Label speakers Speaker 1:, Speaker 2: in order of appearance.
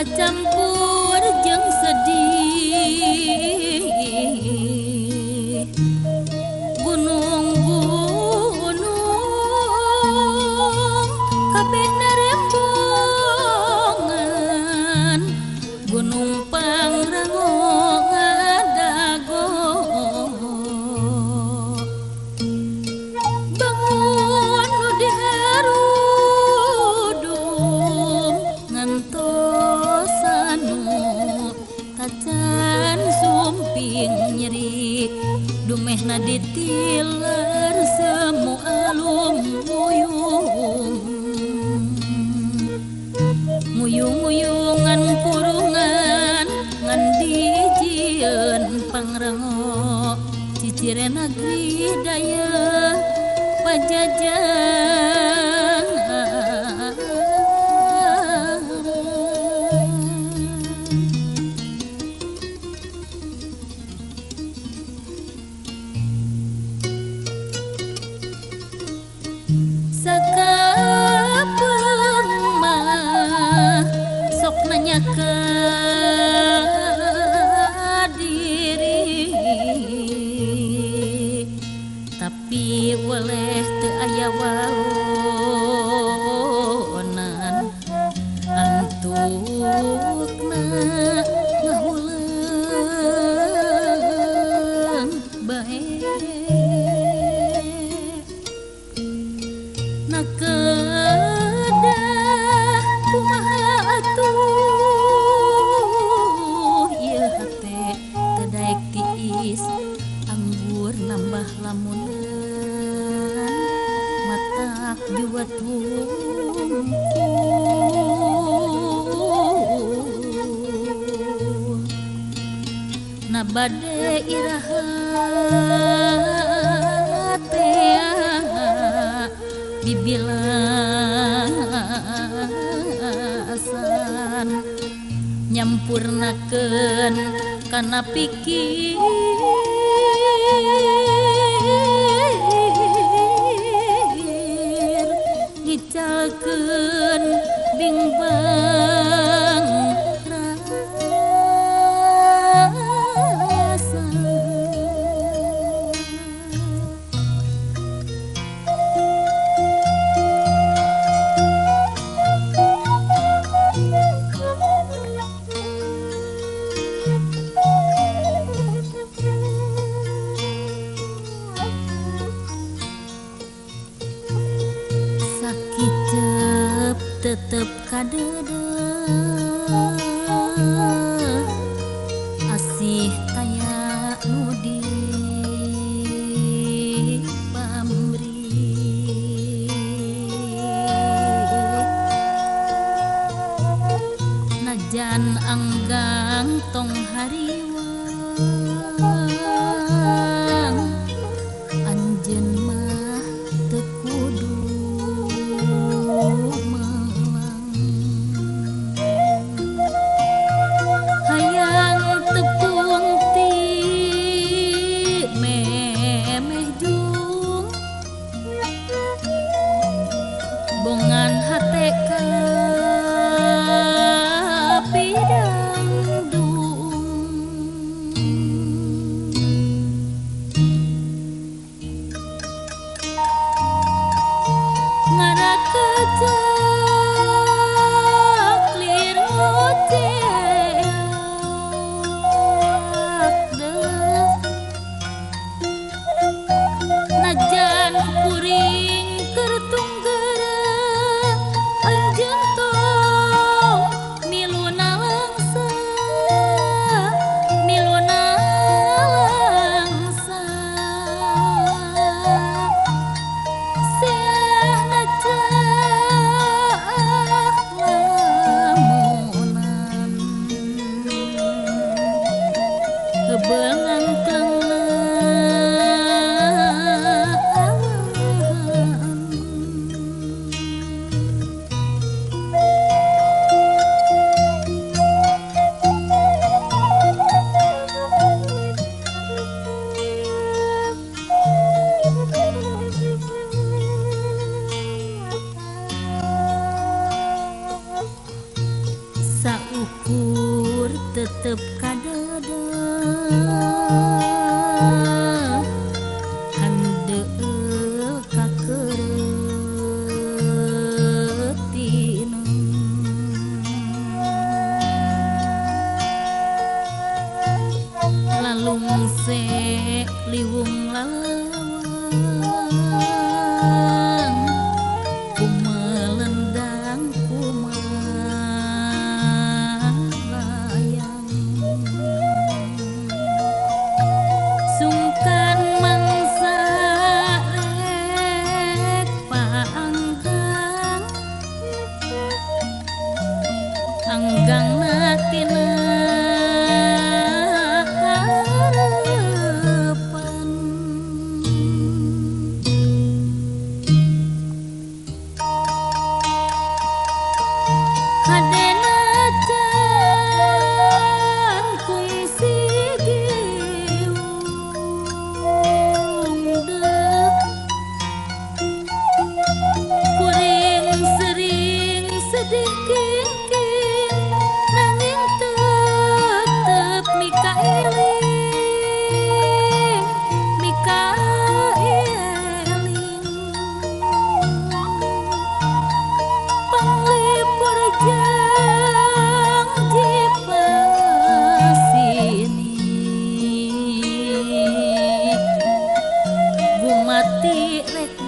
Speaker 1: பச்சம் sirena Gri daya pajajaran. boleh teu aya waonan. Antukna ngaheuleung bae. Nakeda kumaha atuh ieu hate teu tiis. Anggur nambah lamun. nabade bibilasan nyampurnaken karena pikir tetep kadede. Asih taya nudi pamri. Najan anggang tong hariwa tetap tiret